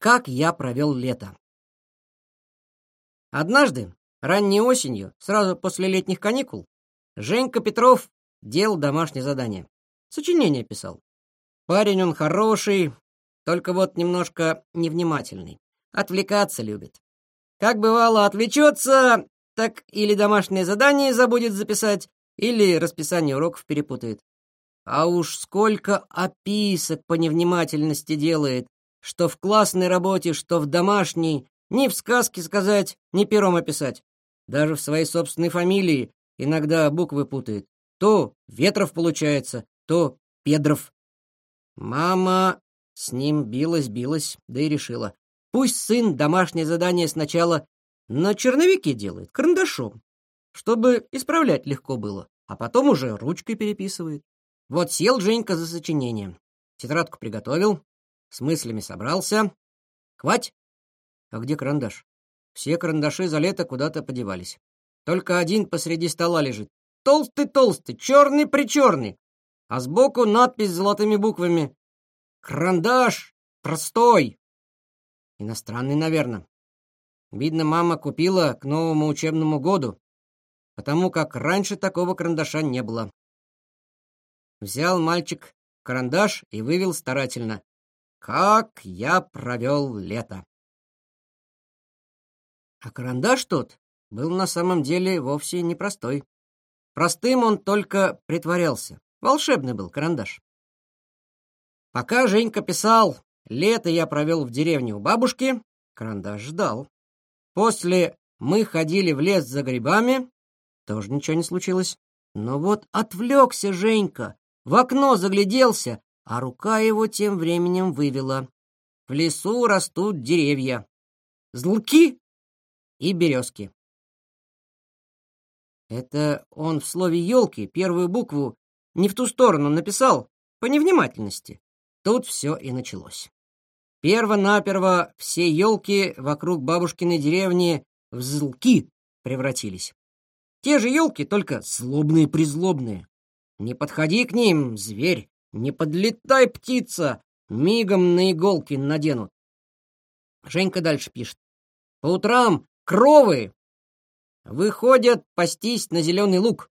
как я провел лето. Однажды, ранней осенью, сразу после летних каникул, Женька Петров делал домашнее задание. Сочинение писал. Парень он хороший, только вот немножко невнимательный. Отвлекаться любит. Как бывало, отвлечется, так или домашнее задание забудет записать, или расписание уроков перепутает. А уж сколько описок по невнимательности делает, что в классной работе, что в домашней, ни в сказке сказать, ни пером описать. Даже в своей собственной фамилии иногда буквы путает. То Ветров получается, то Педров. Мама с ним билась-билась, да и решила. Пусть сын домашнее задание сначала на черновике делает, карандашом, чтобы исправлять легко было, а потом уже ручкой переписывает. Вот сел Женька за сочинение. Тетрадку приготовил, с мыслями собрался. Хвать! А где карандаш? Все карандаши за лето куда-то подевались. Только один посреди стола лежит. Толстый-толстый, черный-причерный. А сбоку надпись золотыми буквами. Карандаш простой. Иностранный, наверное. Видно, мама купила к новому учебному году, потому как раньше такого карандаша не было. Взял мальчик карандаш и вывел старательно. «Как я провел лето!» А карандаш тот был на самом деле вовсе непростой. Простым он только притворялся. Волшебный был карандаш. Пока Женька писал «Лето я провел в деревне у бабушки», карандаш ждал. После мы ходили в лес за грибами, тоже ничего не случилось. Но вот отвлекся Женька, в окно загляделся, а рука его тем временем вывела. В лесу растут деревья. Злки и березки. Это он в слове «елки» первую букву не в ту сторону написал, по невнимательности. Тут все и началось. Перво-наперво все елки вокруг бабушкиной деревни в злки превратились. Те же елки, только злобные-призлобные. Не подходи к ним, зверь, не подлетай, птица, мигом на иголки наденут. Женька дальше пишет. По утрам кровы выходят пастись на зеленый луг.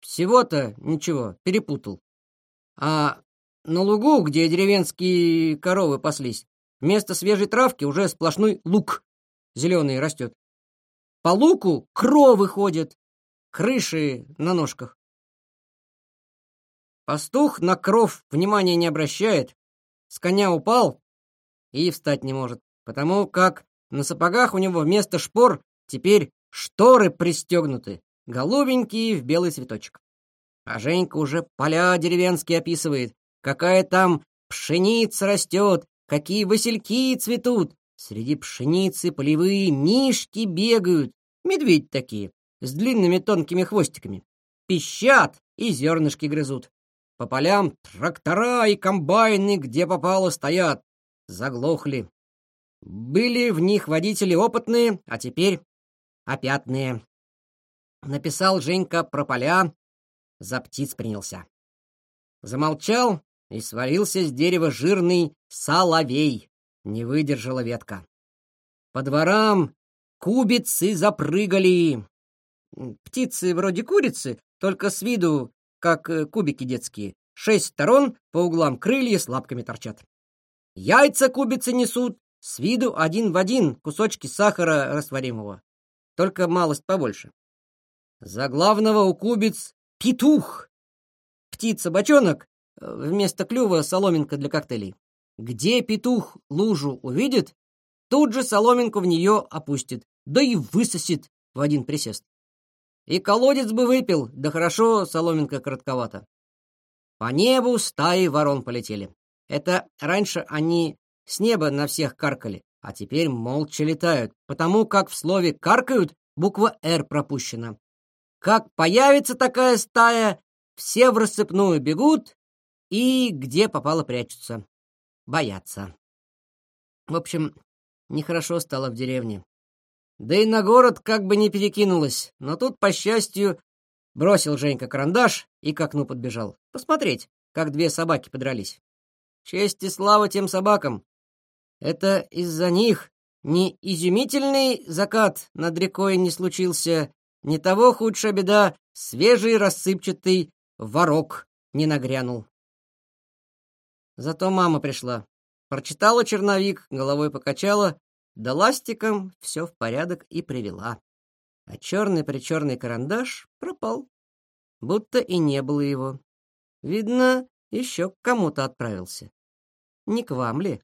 Всего-то ничего, перепутал. А на лугу, где деревенские коровы паслись, вместо свежей травки уже сплошной лук зеленый растет. По луку кровы ходят, крыши на ножках. Пастух на кров внимания не обращает, с коня упал и встать не может, потому как на сапогах у него вместо шпор теперь шторы пристегнуты, голубенькие в белый цветочек. А Женька уже поля деревенские описывает, какая там пшеница растет, какие васильки цветут. Среди пшеницы полевые мишки бегают, медведь такие, с длинными тонкими хвостиками. Пищат и зернышки грызут. По полям трактора и комбайны, где попало, стоят. Заглохли. Были в них водители опытные, а теперь опятные. Написал Женька про поля, за птиц принялся. Замолчал и свалился с дерева жирный соловей. Не выдержала ветка. По дворам кубицы запрыгали. Птицы вроде курицы, только с виду как э, кубики детские. Шесть сторон, по углам крылья с лапками торчат. Яйца кубицы несут, с виду один в один кусочки сахара растворимого. Только малость побольше. За главного у кубиц петух. Птица-бочонок, э, вместо клюва соломинка для коктейлей. Где петух лужу увидит, тут же соломинку в нее опустит, да и высосет в один присест. И колодец бы выпил, да хорошо, соломинка коротковата. По небу стаи ворон полетели. Это раньше они с неба на всех каркали, а теперь молча летают, потому как в слове «каркают» буква «Р» пропущена. Как появится такая стая, все в рассыпную бегут и где попало прячутся. Боятся. В общем, нехорошо стало в деревне. Да и на город как бы не перекинулось, но тут, по счастью, бросил Женька карандаш и к окну подбежал. Посмотреть, как две собаки подрались. Честь и слава тем собакам. Это из-за них ни изумительный закат над рекой не случился, ни того худшая беда, свежий рассыпчатый ворок не нагрянул. Зато мама пришла. Прочитала черновик, головой покачала, да ластиком все в порядок и привела. А черный-причерный карандаш пропал, будто и не было его. Видно, еще к кому-то отправился. Не к вам ли?